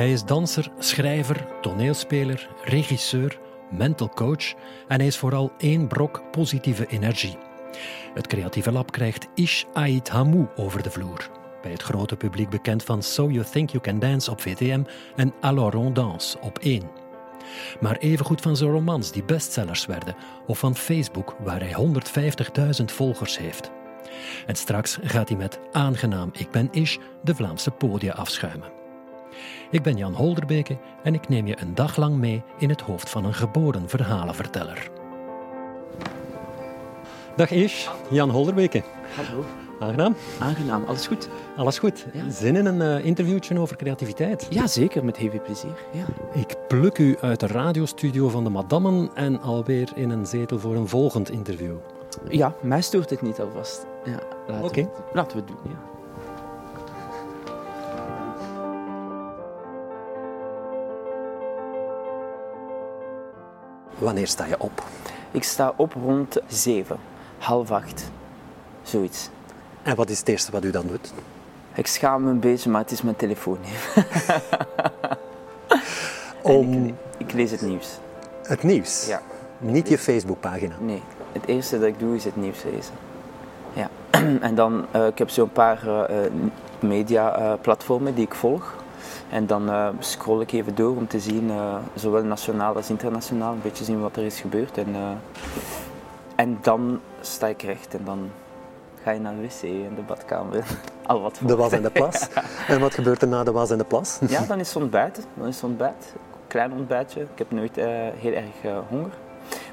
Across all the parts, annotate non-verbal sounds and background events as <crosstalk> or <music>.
Hij is danser, schrijver, toneelspeler, regisseur, mental coach en hij is vooral één brok positieve energie. Het creatieve lab krijgt Ish Ait Hamou over de vloer. Bij het grote publiek bekend van So You Think You Can Dance op VTM en Alors on Danse op 1. Maar evengoed van zijn romans die bestsellers werden of van Facebook waar hij 150.000 volgers heeft. En straks gaat hij met Aangenaam Ik Ben Ish de Vlaamse podia afschuimen. Ik ben Jan Holderbeke en ik neem je een dag lang mee in het hoofd van een geboren verhalenverteller. Dag Ish, Jan Holderbeke. Hallo. Aangenaam? Aangenaam, alles goed? Alles goed. Ja. Zin in een uh, interviewtje over creativiteit? Ja, zeker, met heel veel plezier. Ja. Ik pluk u uit de radiostudio van de Madammen en alweer in een zetel voor een volgend interview. ja, mij stoort het niet alvast. Ja, laten, Oké. we, laten we het doen. Ja. Wanneer sta je op? Ik sta op rond zeven, half acht, zoiets. En wat is het eerste wat u dan doet? Ik schaam me een beetje, maar het is mijn telefoon. <laughs> Om ik, ik lees het nieuws. het nieuws? Ja. Niet je Facebookpagina? Nee, het eerste dat ik doe is het nieuws lezen. Ja. <clears throat> en dan, eh, ik heb zo'n paar eh, eh, media-platformen die ik volg. En dan eh, scroll ik even door om te zien, eh, zowel nationaal als internationaal, een beetje zien wat er is gebeurd. En, eh, en dan sta ik recht en dan ga je naar de wc en de badkamer. <laughs> Al wat De was en de plas. <laughs> En wat gebeurt er na de was en de plas? Ja, <laughs> dan is het ontbijt. Dan is het ontbijt. Klein ontbijtje. Ik heb nooit heel erg honger.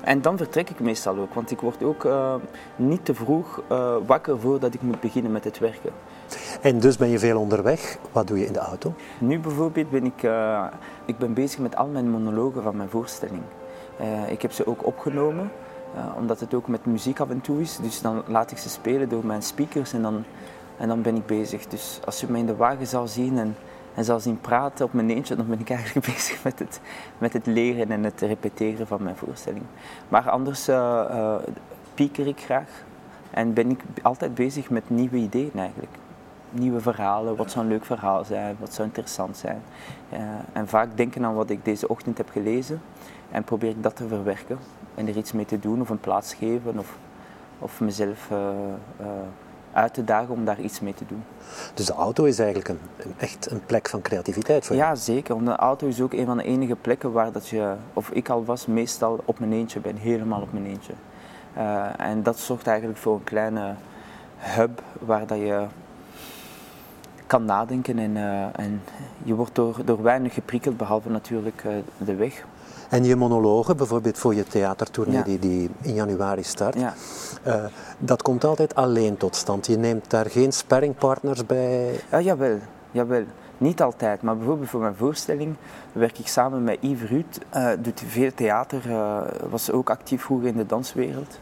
En dan vertrek ik meestal ook, want ik word ook niet te vroeg wakker voordat ik moet beginnen met het werken. En dus ben je veel onderweg. Wat doe je in de auto? Nu bijvoorbeeld ben ik, eh, ik ben bezig met al mijn monologen van mijn voorstelling. Eh, ik heb ze ook opgenomen, eh, omdat het ook met muziek af en toe is. Dus dan laat ik ze spelen door mijn speakers en dan, en dan ben ik bezig. Dus als je me in de wagen zou zien en, en zou zien praten op mijn eentje, dan ben ik <laughs> eigenlijk bezig met het, met het leren en het repeteren van mijn voorstelling. Maar anders pieker ik graag en ben ik altijd bezig met nieuwe ideeën eigenlijk nieuwe verhalen. Wat zou een leuk verhaal zijn? Wat zou interessant zijn? Eh, en vaak denken aan wat ik deze ochtend heb gelezen en probeer ik dat te verwerken en er iets mee te doen of een plaats geven of, of mezelf eh, eh, uit te dagen om daar iets mee te doen. Dus de auto is eigenlijk een, een- echt een plek van creativiteit voor je. Ja, zeker. Want de auto is ook een van de enige plekken waar dat je, of ik al was, meestal op mijn eentje ben, helemaal op mijn eentje. En dat zorgt eigenlijk voor een kleine hub waar dat je kan nadenken en, eh, en je wordt door, door weinig geprikkeld, behalve natuurlijk eh, de weg. En je monologen, bijvoorbeeld voor je theatertournee Ja. die, die in januari start, Ja. eh, dat komt altijd alleen tot stand. Je neemt daar geen sparringpartners bij. Ja, jawel, jawel. Niet altijd, maar bijvoorbeeld voor mijn voorstelling werk ik samen met Yves Ruud. eh doet veel theater, was ook actief vroeger in de danswereld.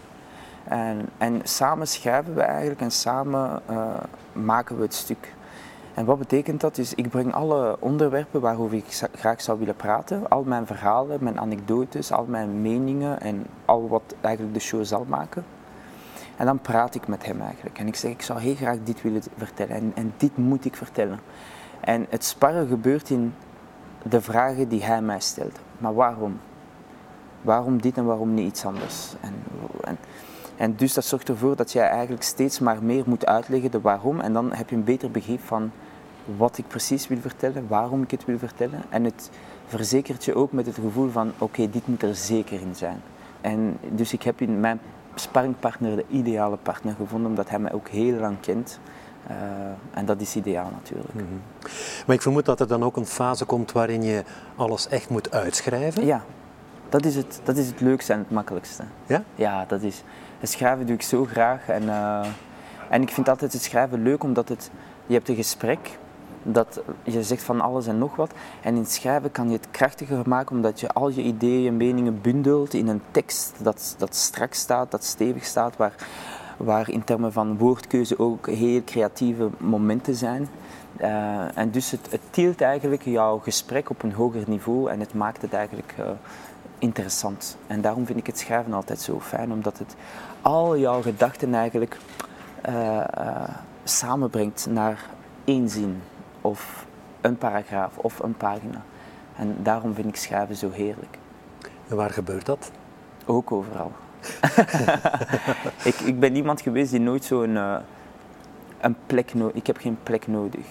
En, en samen schrijven we eigenlijk en samen maken we het stuk. En wat betekent dat? Dus ik breng alle onderwerpen waarover ik graag zou willen praten, al mijn verhalen, mijn anekdotes, al mijn meningen en al wat eigenlijk de show zal maken. En dan praat ik met hem eigenlijk. En ik zeg, ik zou heel graag dit willen vertellen. En, en dit moet ik vertellen. En het sparren gebeurt in de vragen die hij mij stelt. Maar waarom? Waarom dit en waarom niet iets anders? En, en, en dus dat zorgt ervoor dat jij eigenlijk steeds maar meer moet uitleggen de waarom. En dan heb je een beter begrip van wat ik precies wil vertellen, waarom ik het wil vertellen. En het verzekert je ook met het gevoel van, oké, dit moet er zeker in zijn. En dus ik heb in mijn sparringpartner de ideale partner gevonden, omdat hij mij ook heel lang kent. Eh, en dat is ideaal natuurlijk. Maar ik vermoed dat er dan ook een fase komt waarin je alles echt moet uitschrijven. Ja, dat is, het, dat is het leukste en het makkelijkste. Ja? Ja, dat is. Het schrijven doe ik zo graag. En, eh, en ik vind altijd het schrijven leuk omdat het, je hebt een gesprek. Dat je zegt van alles en nog wat. En in schrijven kan je het krachtiger maken omdat je al je ideeën en meningen bundelt in een tekst dat, dat strak staat, dat stevig staat, waar, waar in termen van woordkeuze ook heel creatieve momenten zijn. Eh, en dus het, het tilt eigenlijk jouw gesprek op een hoger niveau en het maakt het eigenlijk eh, interessant. En daarom vind ik het schrijven altijd zo fijn, omdat het al jouw gedachten eigenlijk eh, eh, samenbrengt naar één zin of een paragraaf of een pagina. En daarom vind ik schrijven zo heerlijk. En waar gebeurt dat? Ook overal. <laughs> ik, ik ben iemand geweest die nooit zo'n uh, een plek nodig... Ik heb geen plek nodig.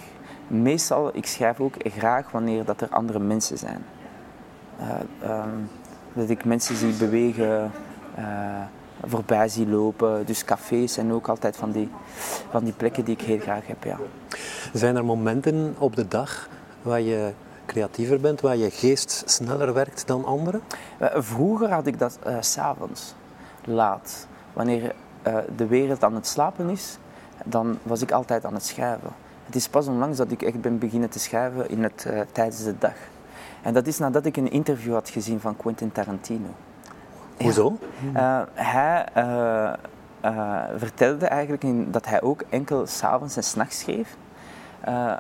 Meestal, ik schrijf ook graag wanneer dat er andere mensen zijn. Uh, um, dat ik mensen zie bewegen, uh, voorbij zie lopen. Dus cafés zijn ook altijd van die, van die plekken die ik heel graag heb. Ja. Zijn er momenten op de dag waar je creatiever bent, waar je geest sneller werkt dan anderen? Vroeger had ik dat uh, s'avonds, laat. Wanneer uh, de wereld aan het slapen is, dan was ik altijd aan het schrijven. Het is pas onlangs dat ik echt ben beginnen te schrijven in het, uh, tijdens de dag. En dat is nadat ik een interview had gezien van Quentin Tarantino. Hoezo? Ja. hij vertelde eigenlijk in, dat hij ook enkel s'avonds en s'nachts schreef.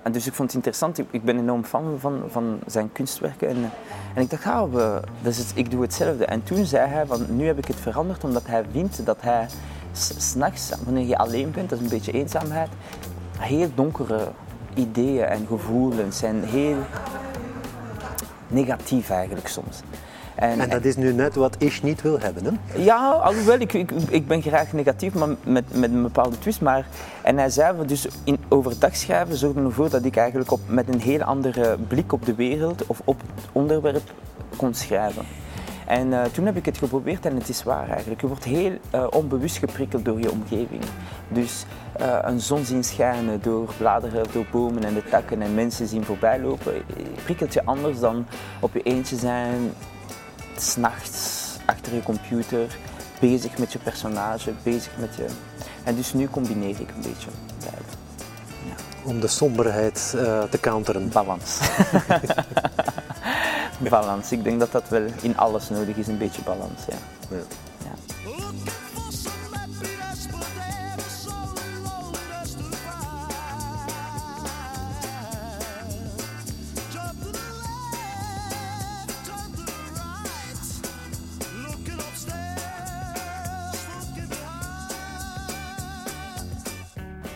En dus ik vond het interessant. Ik, ik ben enorm fan van, van zijn kunstwerken. En, en ik dacht, ah, we, dus het, ik doe hetzelfde. En toen zei hij, van, nu heb ik het veranderd omdat hij vindt dat hij s'nachts, wanneer je alleen bent, dat is een beetje eenzaamheid, heel donkere ideeën en gevoelens zijn heel negatief eigenlijk soms. En, en, dat is nu net wat ik niet wil hebben, hè? Ja, alhoewel, ik, ik, ik ben graag negatief, maar met, met een bepaalde twist. Maar, en hij zei, dus in overdag schrijven zorgde ervoor dat ik eigenlijk op, met een heel andere blik op de wereld of op het onderwerp kon schrijven. En uh, toen heb ik het geprobeerd en het is waar eigenlijk. Je wordt heel uh, onbewust geprikkeld door je omgeving. Dus uh, een zon zien schijnen door bladeren, door bomen en de takken en mensen zien voorbij lopen, prikkelt je anders dan op je eentje zijn, s'nachts achter je computer, bezig met je personage, bezig met je... En dus nu combineer ik een beetje. Ja. Om de somberheid te counteren. Balans. <laughs> balans. Ik denk dat dat wel in alles nodig is, een beetje balans. Ja. ja.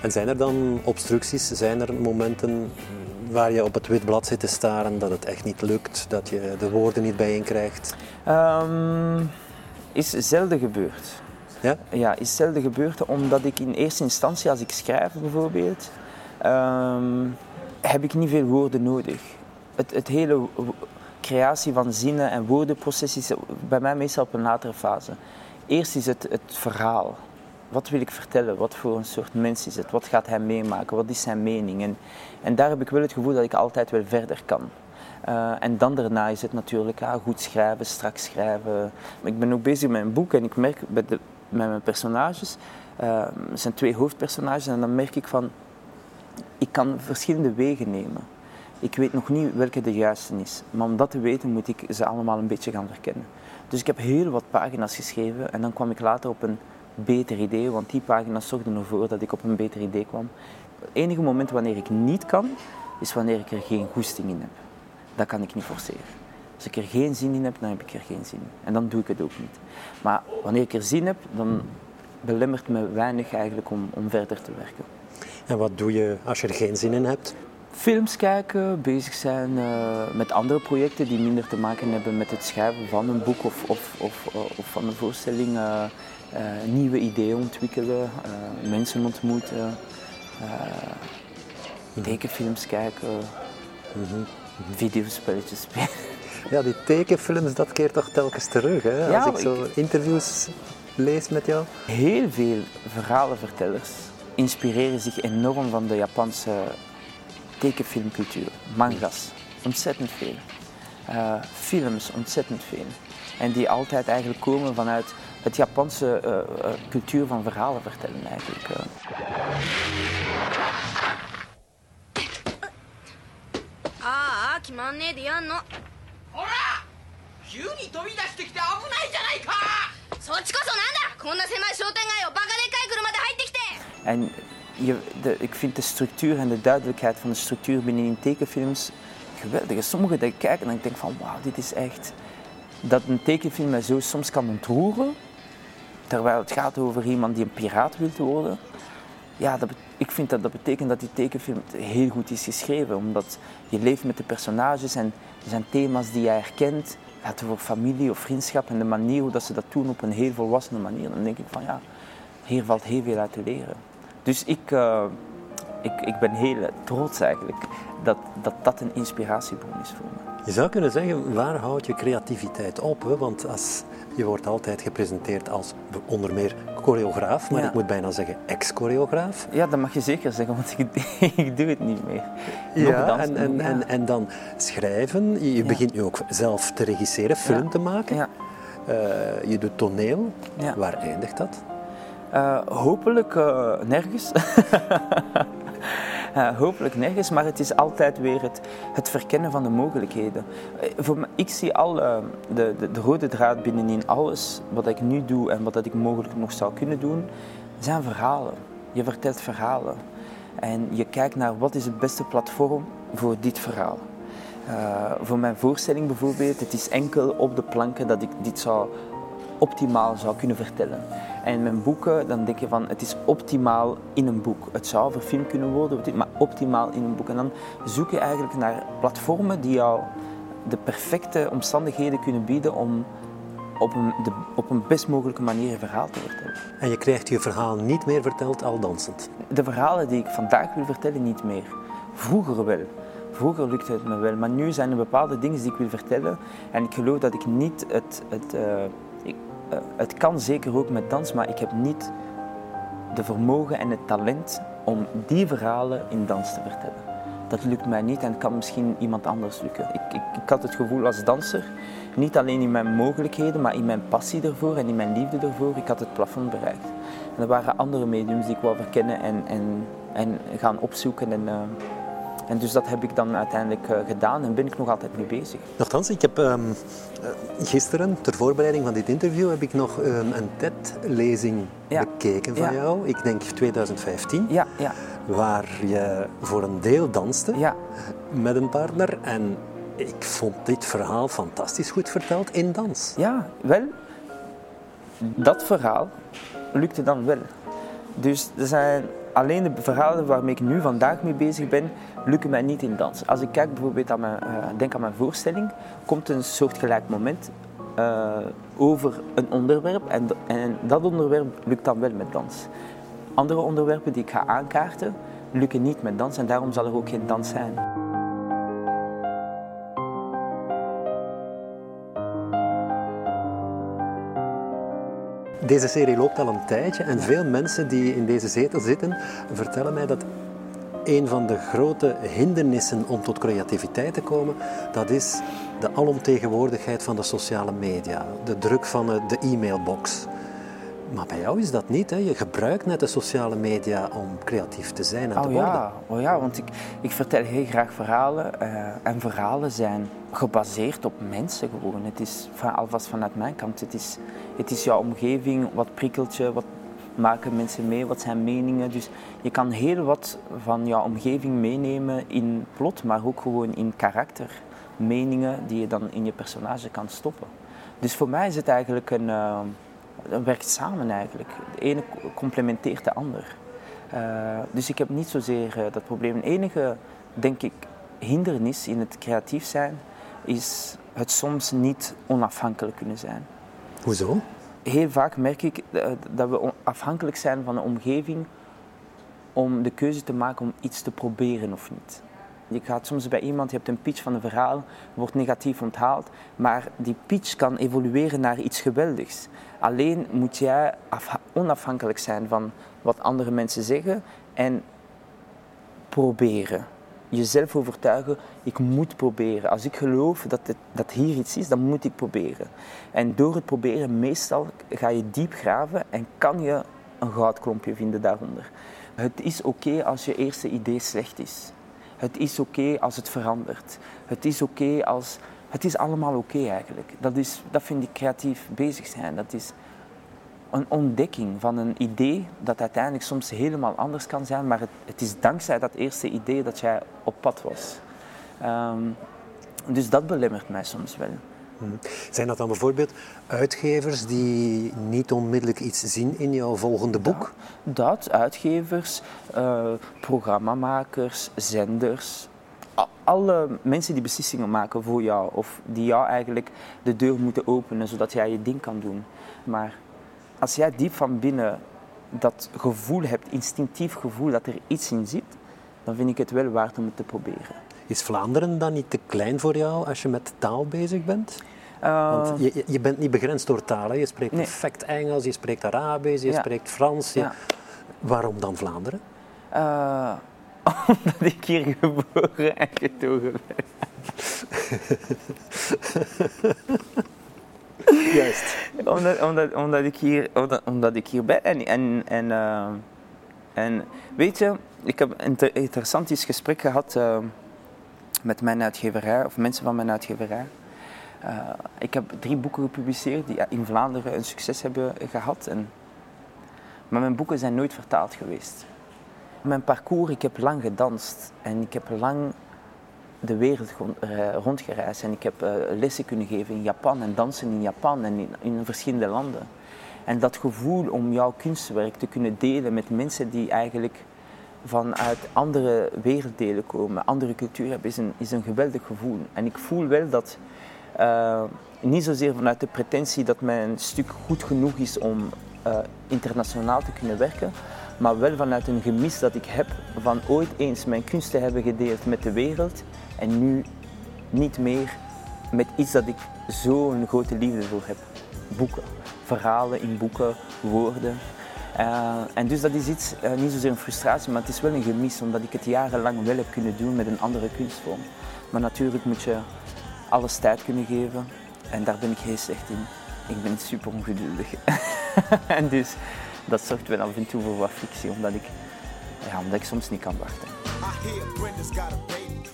En zijn er dan obstructies, zijn er momenten waar je op het wit blad zit te staren, dat het echt niet lukt, dat je de woorden niet bijeen krijgt? Um, is zelden gebeurd. Ja? Ja, is zelden gebeurd omdat ik in eerste instantie, als ik schrijf bijvoorbeeld, um, heb ik niet veel woorden nodig. Het, het hele creatie van zinnen en woordenproces is bij mij meestal op een latere fase. Eerst is het het verhaal wat wil ik vertellen? Wat voor een soort mens is het? Wat gaat hij meemaken? Wat is zijn mening? En, en daar heb ik wel het gevoel dat ik altijd wel verder kan. Uh, en dan daarna is het natuurlijk ah, goed schrijven, straks schrijven. Ik ben ook bezig met een boek en ik merk bij met mijn personages, er zijn twee hoofdpersonages en dan merk ik van, ik kan verschillende wegen nemen. Ik weet nog niet welke de juiste is, maar om dat te weten moet ik ze allemaal een beetje gaan verkennen. Dus ik heb heel wat pagina's geschreven en dan kwam ik later op een beter idee, want die pagina's zorgden ervoor dat ik op een beter idee kwam. Het enige moment wanneer ik niet kan, is wanneer ik er geen goesting in heb. Dat kan ik niet forceren. Als ik er geen zin in heb, dan heb ik er geen zin in. En dan doe ik het ook niet. Maar wanneer ik er zin heb, dan belemmert me weinig eigenlijk om, om verder te werken. En wat doe je als je er geen zin in hebt? Films kijken, bezig zijn uh, met andere projecten die minder te maken hebben met het schrijven van een boek of, of, of, of van een voorstelling. Uh, uh, nieuwe ideeën ontwikkelen, uh, mensen ontmoeten, uh, tekenfilms kijken, mm -hmm. videospelletjes spelen. <laughs> Ja, die tekenfilms, dat keert toch telkens terug, hè? Als ik zo interviews lees met jou. Heel veel verhalenvertellers inspireren zich enorm van de Japanse tekenfilmcultuur. Mangas, ontzettend veel. films, ontzettend veel. En die altijd eigenlijk komen vanuit het Japanse uh, uh, cultuur van verhalen vertellen eigenlijk. Uh. ああ決まんねえでやんのほら急に飛び出してきて危ないじゃないかそっちこそなんだこんな狭い商店街をバカでかい車で入ってきて En je, de, ik vind de structuur en de duidelijkheid van de structuur binnen in tekenfilms geweldig. Sommige dat ik kijk en ik denk van wauw, dit is echt... Dat een tekenfilm mij zo soms kan ontroeren, terwijl het gaat over iemand die een piraat wil worden. ja, dat, ik vind dat dat betekent dat die tekenfilm heel goed is geschreven. Omdat je leeft met de personages en er zijn thema's die je herkent. Gaat over familie of vriendschap en de manier hoe dat ze dat doen op een heel volwassene manier. Dan denk ik van ja, hier valt heel veel uit te leren. Dus ik, uh, ik, ik ben heel trots eigenlijk dat, dat dat een inspiratiebron is voor me. Je zou kunnen zeggen, waar houdt je creativiteit op? Hè? Want als, je wordt altijd gepresenteerd als onder meer choreograaf, maar ik moet bijna zeggen ex-choreograaf. Ja, dat mag je zeker zeggen, want ik, <laughs> ik doe het niet meer. ja, en, en, en, en, dan schrijven. Je begint nu ook zelf te regisseren, film te maken. Ja. Uh, je doet toneel. Waar eindigt dat? Uh, hopelijk uh, nergens. <laughs> uh, hopelijk nergens, maar het is altijd weer het, het verkennen van de mogelijkheden. voor mij, ik zie al de, de, de, rode draad binnenin alles wat ik nu doe en wat dat ik mogelijk nog zou kunnen doen, zijn verhalen. Je vertelt verhalen. En je kijkt naar wat is het beste platform voor dit verhaal. voor mijn voorstelling bijvoorbeeld, het is enkel op de planken dat ik dit zou optimaal zou kunnen vertellen. En mijn boeken, dan denk je van het is optimaal in een boek. Het zou verfilmd kunnen worden, maar optimaal in een boek. En dan zoek je eigenlijk naar platformen die jou de perfecte omstandigheden kunnen bieden om op een, de, op een best mogelijke manier een verhaal te vertellen. En je krijgt je verhaal niet meer verteld al dansend? De verhalen die ik vandaag wil vertellen, niet meer. Vroeger wel. Vroeger lukte het me wel, maar nu zijn er bepaalde dingen die ik wil vertellen. En ik geloof dat ik niet het, het, uh, eh, het kan zeker ook met dans, maar ik heb niet de vermogen en het talent om die verhalen in dans te vertellen. Dat lukt mij niet en kan misschien iemand anders lukken. Ik, ik, ik had het gevoel als danser, niet alleen in mijn mogelijkheden, maar in mijn passie ervoor en in mijn liefde ervoor, ik had het plafond bereikt. En er waren andere mediums die ik wou verkennen en, en, en gaan opzoeken. En, uh, en dus dat heb ik dan uiteindelijk uh, gedaan en ben ik nog altijd mee bezig. Nochtans, ik heb um, gisteren, ter voorbereiding van dit interview, heb ik nog um, een TED-lezing bekeken van jou. Ik denk 2015. Ja, ja. Waar je voor een deel danste ja. met een partner. En ik vond dit verhaal fantastisch goed verteld in dans. Ja, wel. Dat verhaal lukte dan wel. Dus er zijn alleen de verhalen waarmee ik nu vandaag mee bezig ben, lukken mij niet in dans. Als ik kijk bijvoorbeeld aan mijn, uh, denk aan mijn voorstelling, komt een soortgelijk moment uh, over een onderwerp en, en dat onderwerp lukt dan wel met dans. Andere onderwerpen die ik ga aankaarten, lukken niet met dans en daarom zal er ook geen dans zijn. Deze serie loopt al een tijdje en veel mensen die in deze zetel zitten vertellen mij dat een van de grote hindernissen om tot creativiteit te komen, dat is de alomtegenwoordigheid van de sociale media, de druk van de e-mailbox. Maar bij jou is dat niet. Hè? Je gebruikt net de sociale media om creatief te zijn en oh, te worden. Ja. Oh ja, want ik, ik vertel heel graag verhalen. Uh, en verhalen zijn gebaseerd op mensen gewoon. Het is van, alvast vanuit mijn kant. Het is, het is jouw omgeving, wat prikkelt je, wat maken mensen mee, wat zijn meningen. Dus je kan heel wat van jouw omgeving meenemen in plot, maar ook gewoon in karakter. Meningen die je dan in je personage kan stoppen. Dus voor mij is het eigenlijk een... Uh, dat werkt samen eigenlijk. De ene complementeert de ander. Uh, dus ik heb niet zozeer uh, dat probleem. Het enige, denk ik, hindernis in het creatief zijn is het soms niet onafhankelijk kunnen zijn. Hoezo? Heel vaak merk ik eh, dat we afhankelijk zijn van de omgeving om de keuze te maken om iets te proberen of niet. Je gaat soms bij iemand, je hebt een pitch van een verhaal, wordt negatief onthaald, maar die pitch kan evolueren naar iets geweldigs. Alleen moet jij onafhankelijk zijn van wat andere mensen zeggen en proberen. Jezelf overtuigen, ik moet proberen. Als ik geloof dat, dat hier iets is, dan moet ik proberen. En door het proberen, meestal ga je diep graven en kan je een goudklompje vinden daaronder. Het is oké als je eerste idee slecht is. Het is oké als het verandert. Het is oké als. Het is allemaal oké eigenlijk. Dat, is, dat vind ik creatief bezig zijn. Dat is een ontdekking van een idee dat uiteindelijk soms helemaal anders kan zijn, maar het, het is dankzij dat eerste idee dat jij op pad was. Um, dus dat belemmert mij soms wel. Mhm. Zijn dat dan bijvoorbeeld uitgevers die niet onmiddellijk iets zien in jouw volgende boek? Dat, uitgevers, uh, programmamakers, zenders, alle mensen die beslissingen maken voor jou of die jou eigenlijk de deur moeten openen zodat jij je ding kan doen. Maar als jij diep van binnen dat gevoel hebt, instinctief gevoel dat er iets in zit, dan vind ik het wel waard om het te proberen. Is Vlaanderen dan niet te klein voor jou als je met taal bezig bent? Want eh, je, je bent niet begrensd door talen. Je spreekt perfect Engels, je spreekt Arabisch, je spreekt Frans. Waarom dan Vlaanderen? Uh, <laughs> omdat ik hier geboren en getogen ben. <laughs> Juist. omdat, omdat, omdat, ik hier, omdat, omdat ik hier ben. En, en, en, uh, en weet je, ik heb een interessant gesprek gehad met mijn uitgeverij, of mensen van mijn uitgeverij. Uh, ik heb drie boeken gepubliceerd die in Vlaanderen een succes hebben gehad. En, maar mijn boeken zijn nooit vertaald geweest. Mijn parcours, ik heb lang gedanst en ik heb lang de wereld eh, rondgereisd en ik heb uh, lessen kunnen geven in Japan en dansen in Japan en in, in, verschillende landen. En dat gevoel om jouw kunstwerk te kunnen delen met mensen die eigenlijk vanuit andere werelddelen komen, andere culturen hebben, is een, is een geweldig gevoel. En ik voel wel dat, uh, niet zozeer vanuit de pretentie dat mijn stuk goed genoeg is om internationaal te kunnen werken, maar wel vanuit een gemis dat ik heb van ooit eens mijn kunst te hebben gedeeld met de wereld en nu niet meer met iets dat ik zo'n grote liefde voor heb. Boeken, verhalen in boeken, woorden. Uh, en dus dat is iets, uh, niet zozeer een frustratie, maar het is wel een gemis, omdat ik het jarenlang wel heb kunnen doen met een andere kunstvorm. Maar natuurlijk moet je alles tijd kunnen geven en daar ben ik heel slecht in. Ik ben super ongeduldig. <laughs> en dus dat zorgt wel af en toe voor wat frictie, omdat ik, ja, omdat ik soms niet kan wachten.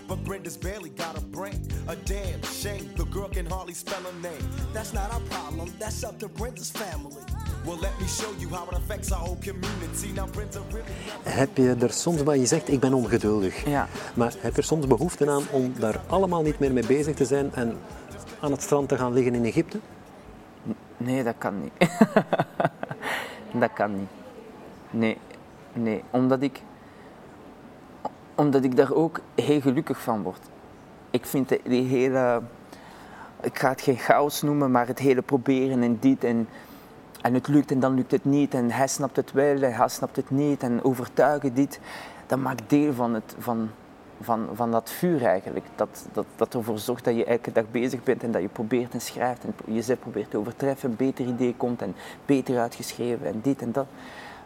But Brenda's barely got a brain. A damn shame. The girl can hardly spell a name. That's not our problem. That's up to Brenda's family. Well, let me show you how it affects our whole community. Now Brenda really... Heb je er soms, maar je zegt ik ben ongeduldig. Ja. Maar heb je er soms behoefte aan om daar allemaal niet meer mee bezig te zijn en aan het strand te gaan liggen in Egypte? Nee, dat kan niet. <laughs> Dat kan niet. Nee, nee. Omdat ik, omdat ik daar ook heel gelukkig van word. Ik vind die hele, ik ga het geen chaos noemen, maar het hele proberen en dit en, en het lukt en dan lukt het niet en hij snapt het wel en hij snapt het niet en overtuigen dit, dat maakt deel van, het, van, van, van dat vuur eigenlijk. Dat, dat, dat ervoor zorgt dat je elke dag bezig bent en dat je probeert en schrijft en jezelf probeert te overtreffen, beter idee komt en beter uitgeschreven en dit en dat.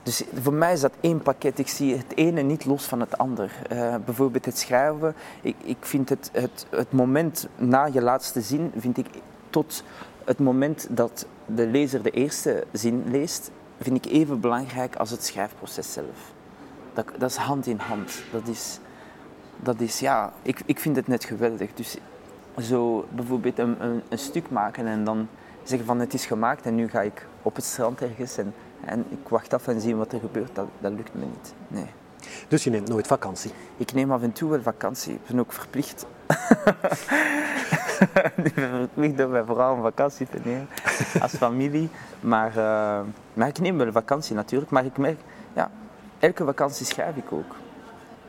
Dus voor mij is dat één pakket. Ik zie het ene niet los van het ander. Uh, bijvoorbeeld het schrijven. Ik, ik vind het, het, het moment na je laatste zin, vind ik tot het moment dat de lezer de eerste zin leest, vind ik even belangrijk als het schrijfproces zelf. Dat, dat is hand in hand. Dat is, dat is ja, ik, ik vind het net geweldig. Dus zo bijvoorbeeld een, een, een, stuk maken en dan zeggen van het is gemaakt en nu ga ik op het strand ergens en, en ik wacht af en zie wat er gebeurt, dat, dat lukt me niet. Nee. Dus je neemt nooit vakantie? Ik neem af en toe wel vakantie. Ik ben ook verplicht. <laughs> <laughs> ik om mijn vrouw een vakantie te nemen <laughs> als familie. Maar, uh, maar ik neem wel vakantie natuurlijk. Maar ik merk, ja, elke vakantie schrijf ik ook.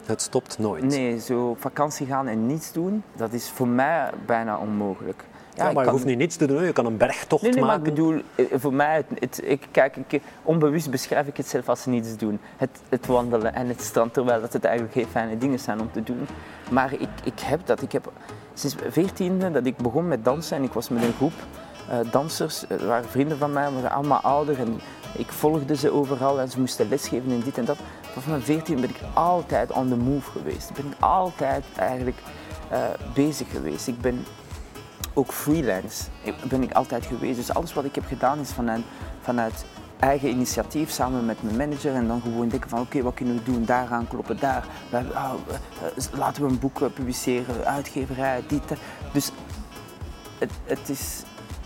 Het stopt nooit. Nee, zo op vakantie gaan en niets doen, dat is voor mij bijna onmogelijk. Ja, maar je hoeft niet niets te doen, je kan een bergtocht nee, nee, maken. Maar ik bedoel, eh, voor mij, het, ik, kijk, ik, onbewust beschrijf ik het zelf als niets doen. Het, het wandelen en het strand, terwijl dat het eigenlijk heel fijne dingen zijn om te doen. Maar ik, ik heb dat. Ik heb sinds 14e dat ik begon met dansen en ik was met een groep uh, dansers, uh, waren vrienden van mij, waren allemaal ouder en ik volgde ze overal en ze moesten lesgeven en dit en dat. Vanaf mijn 14 ben ik altijd on the move geweest. Ik ben altijd eigenlijk uh, bezig geweest. Ik ben ook freelance ben ik altijd geweest. Dus alles wat ik heb gedaan is vanuit, vanuit eigen initiatief samen met mijn manager en dan gewoon denken van oké, wat kunnen we doen, daar aankloppen, daar. Oh, laten we een boek publiceren, uitgeverij, dit. Dus het, het is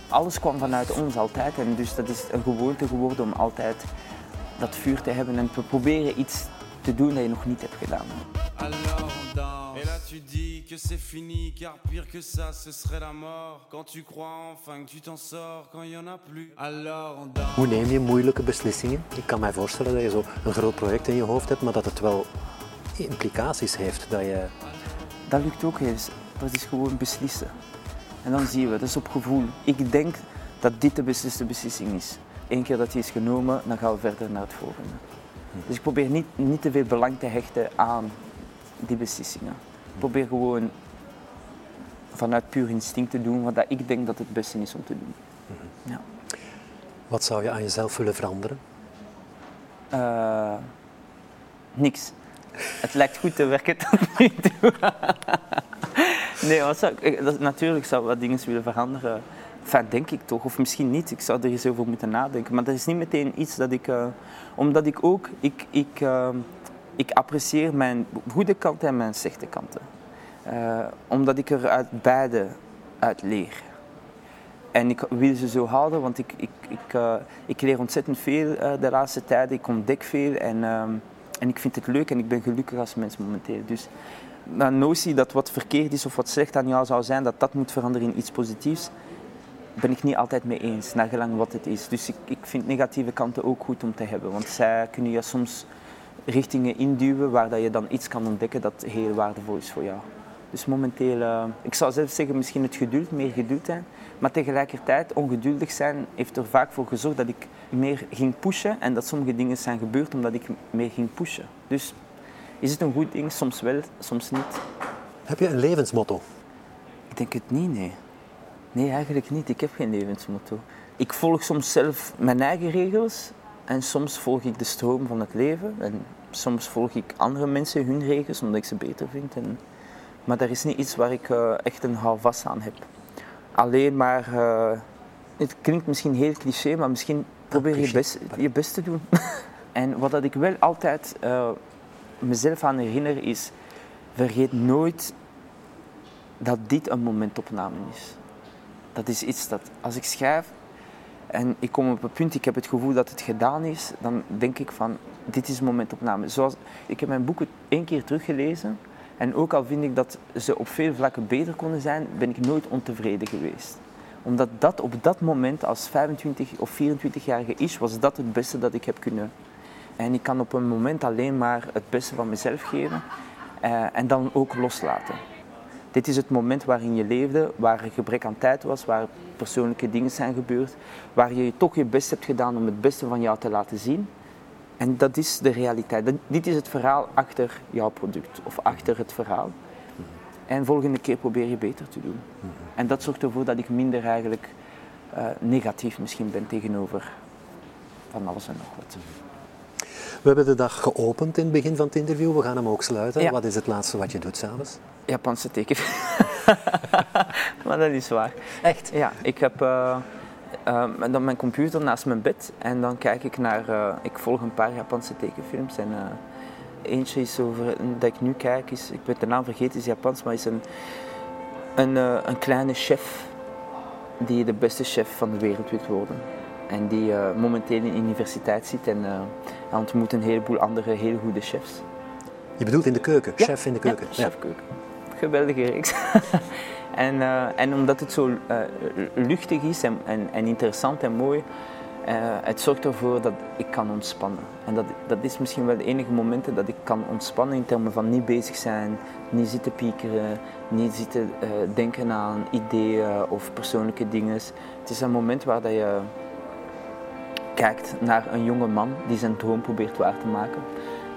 alles kwam vanuit ons altijd. En dus dat is een gewoonte geworden om altijd dat vuur te hebben en te proberen iets te doen dat je nog niet hebt gedaan. Tu dis que c'est fini, car pire que ça, ce serait la mort. Quand tu crois enfin que tu t'en sors, quand il y en a plus, alors on danse. Hoe neem je moeilijke beslissingen? Ik kan mij voorstellen dat je zo een groot project in je hoofd hebt, maar dat het wel implicaties heeft. Dat, je... Dat lukt ook eens. Dat is gewoon beslissen. En dan zien we, dat is op gevoel. Ik denk dat dit de besliste beslissing is. Eén keer dat die is genomen, dan gaan we verder naar het volgende. Dus ik probeer niet, niet te veel belang te hechten aan die beslissingen. Ik probeer gewoon vanuit puur instinct te doen wat ik denk dat het beste is om te doen. Ja. Wat zou je aan jezelf willen veranderen? Uh, niks. Het lijkt goed te werken tot nu toe. <laughs> nee, wat zou ik, dat, natuurlijk zou ik wat dingen willen veranderen. Enfin, denk ik toch, of misschien niet. Ik zou er eens over moeten nadenken. Maar dat is niet meteen iets dat ik. Uh, omdat ik ook. Ik, ik, uh, ik apprecieer mijn goede kanten en mijn slechte kanten. Uh, omdat ik er uit beide uit leer. En ik wil ze zo houden, want ik, ik, ik, ik leer ontzettend veel de laatste tijd. Ik ontdek veel en, ehm, en ik vind het leuk en ik ben gelukkig als mens momenteel. Dus mijn notie dat wat verkeerd is of wat slecht aan jou zou zijn, dat dat moet veranderen in iets positiefs, ben ik niet altijd mee eens, naar gelang wat het is. Dus ik, ik vind negatieve kanten ook goed om te hebben, want zij kunnen je soms richtingen induwen waar dat je dan iets kan ontdekken dat heel waardevol is voor jou. Dus momenteel, uh, ik zou zelf zeggen misschien het geduld, meer geduld zijn. Maar tegelijkertijd, ongeduldig zijn heeft er vaak voor gezorgd dat ik meer ging pushen en dat sommige dingen zijn gebeurd omdat ik meer ging pushen. Dus is het een goed ding? Soms wel, soms niet. Heb je een levensmotto? Ik denk het niet, nee. Nee, eigenlijk niet. Ik heb geen levensmotto. Ik volg soms zelf mijn eigen regels en soms volg ik de stroom van het leven. En soms volg ik andere mensen hun regels omdat ik ze beter vind. En... Maar er is niet iets waar ik uh, echt een houvast aan heb. Alleen maar, uh, het klinkt misschien heel cliché, maar misschien probeer je best, je best te doen. <laughs> en wat dat ik wel altijd uh, mezelf aan herinner is, vergeet nooit dat dit een momentopname is. Dat is iets dat als ik schrijf en ik kom op een punt, ik heb het gevoel dat het gedaan is, dan denk ik van, dit is momentopname. Zoals, ik heb mijn boeken één keer teruggelezen en ook al vind ik dat ze op veel vlakken beter konden zijn, ben ik nooit ontevreden geweest. Omdat dat op dat moment als 25 of 24-jarige is, was dat het beste dat ik heb kunnen. En ik kan op een moment alleen maar het beste van mezelf geven uh, en dan ook loslaten. Dit is het moment waarin je leefde, waar er gebrek aan tijd was, waar persoonlijke dingen zijn gebeurd, waar je toch je best hebt gedaan om het beste van jou te laten zien. En dat is de realiteit. dit is het verhaal achter jouw product of achter het verhaal. En volgende keer probeer je beter te doen. En dat zorgt ervoor dat ik minder eigenlijk uh, negatief misschien ben tegenover van alles en nog wat. We hebben de dag geopend in het begin van het interview. We gaan hem ook sluiten. Ja. Wat is het laatste wat je doet s'avonds? Japanse tekenfilm. <laughs> maar dat is waar. Echt? Ja, ik heb uh, uh, dan mijn computer naast mijn bed en dan kijk ik naar. Uh, ik volg een paar Japanse tekenfilms en eentje is over dat ik nu kijk is, ik ben de naam vergeten, is Japans, maar is een, een, een kleine chef die de beste chef van de wereld wil worden. En die momenteel in de universiteit zit en hij ontmoet een heleboel andere heel goede chefs. Je bedoelt in de keuken, chef in de keuken. Ja, chef keuken. Geweldige reeks. <laughs> en, uh, en omdat het zo uh, luchtig is en, en, en, interessant en mooi, uh, het zorgt ervoor dat ik kan ontspannen. En dat, dat is misschien wel de enige momenten dat ik kan ontspannen in termen van niet bezig zijn, niet zitten piekeren, niet zitten denken aan ideeën of persoonlijke dingen. Het is een moment waar dat je kijkt naar een jonge man die zijn droom probeert waar te maken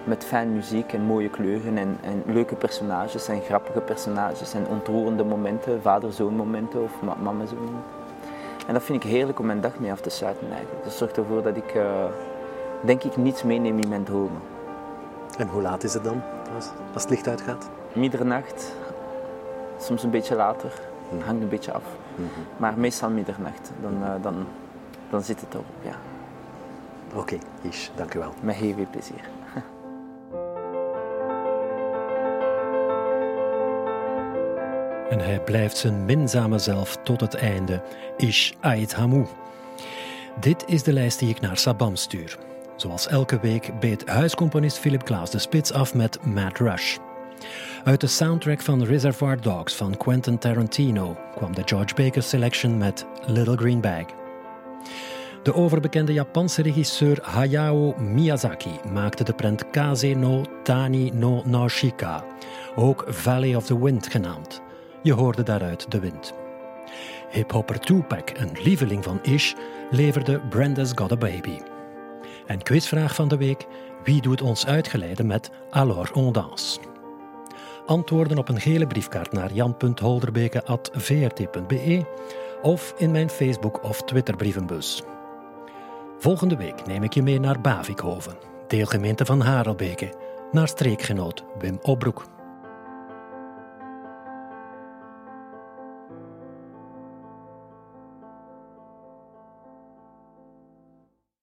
met fijn muziek en mooie kleuren en, en, leuke personages en grappige personages en ontroerende momenten, vader-zoon momenten of ma mama-zoon. En dat vind ik heerlijk om mijn dag mee af te sluiten eigenlijk. Dat zorgt ervoor dat ik, uh, denk ik, niets meeneem in mijn dromen. En hoe laat is het dan, als, als het licht uitgaat? Middernacht, soms een beetje later, hangt een beetje af. Hmm. Maar meestal middernacht, dan, uh, dan, dan zit het erop, ja. Oké, okay, Ish, dank u wel. Met heel veel plezier. <laughs> En hij blijft zijn minzame zelf tot het einde. Ish Ait Hamu. Dit is de lijst die ik naar Sabam stuur. Zoals elke week beet huiscomponist Philip Klaas de spits af met Mad Rush. Uit de soundtrack van Reservoir Dogs van Quentin Tarantino kwam de George Baker Selection met Little Green Bag. De overbekende Japanse regisseur Hayao Miyazaki maakte de prent Kaze no Tani no Nausicaa, ook Valley of the Wind genaamd. Je hoorde daaruit de wind. Hiphopper Tupac, een lieveling van Ish, leverde Brenda's Got a Baby. En quizvraag van de week: wie doet ons uitgeleiden met Alors on danse? Antwoorden op een gele briefkaart naar jan.holderbeke.vrt.be of in mijn Facebook- of Twitterbrievenbus. Volgende week neem ik je mee naar Bavikhoven, deelgemeente van Harelbeke, naar streekgenoot Wim Opbroek.